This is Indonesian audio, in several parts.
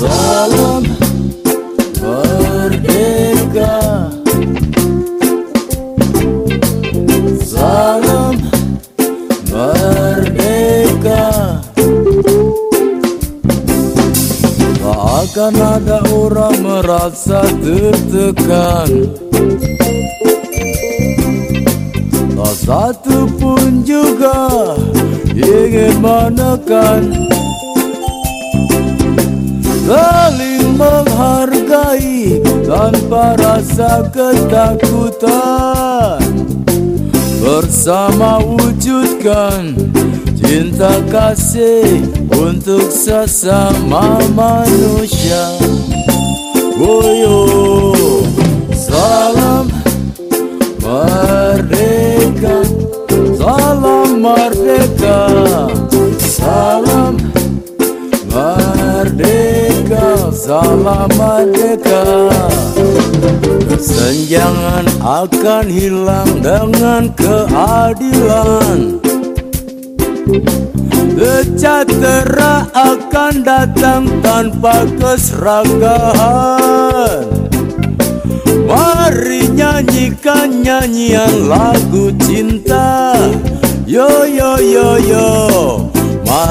Salam merdeka. Salam merdeka. Tak akan ada orang merasa tertekan. Tak satu pun juga ingin menekan Saling menghargai tanpa rasa ketakutan. Bersama wujudkan cinta kasih untuk sesama manusia. Woyo, salam merdeka Salam merdeka Salam merdeka. Kesenjangan akan hilang dengan keadilan. Sejahtera akan datang tanpa keserakahan Mari nyanyikan nyanyian lagu cinta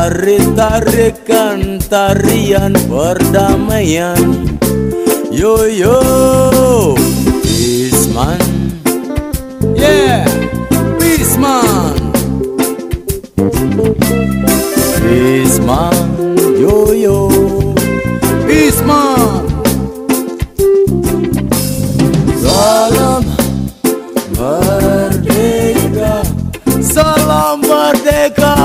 Mari tarikan tarian perdamaian. Yo yo Bisman Yeah Bisman Bisman Yo yo Bisman Salam merdeka Salam merdeka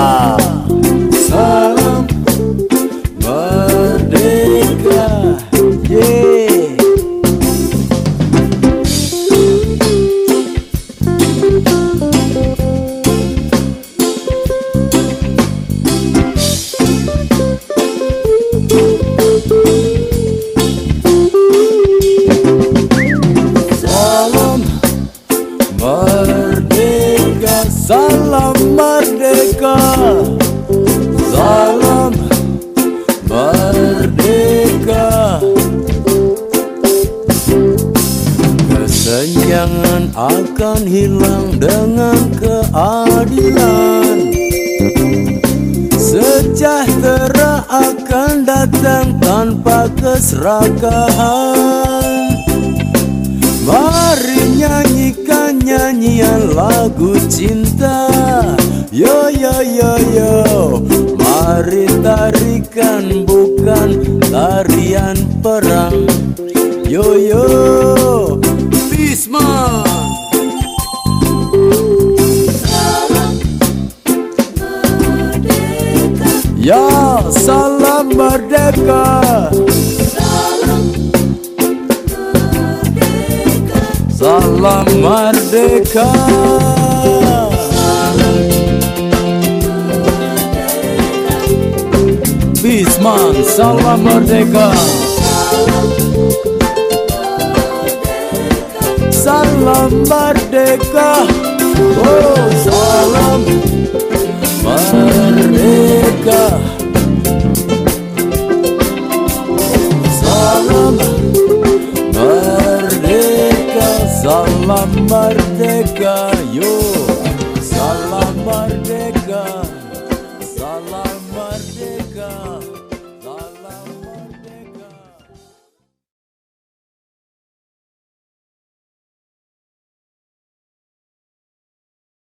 merdeka. Kesenjangan akan hilang dengan keadilan. Sejahtera akan datang tanpa keserakahan. Mari nyanyikan nyanyian lagu cinta. Yo yo yo yo Mari tarikan bukan tarian perang. Yo yo Bisma. Ya salam merdeka. Salam merdeka Bisman salam merdeka. Salam merdeka. Oh salam merdeka. Salam merdeka Salam merdeka. Yo